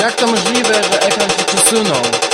Jak to możliwe, że ekran się przesunął?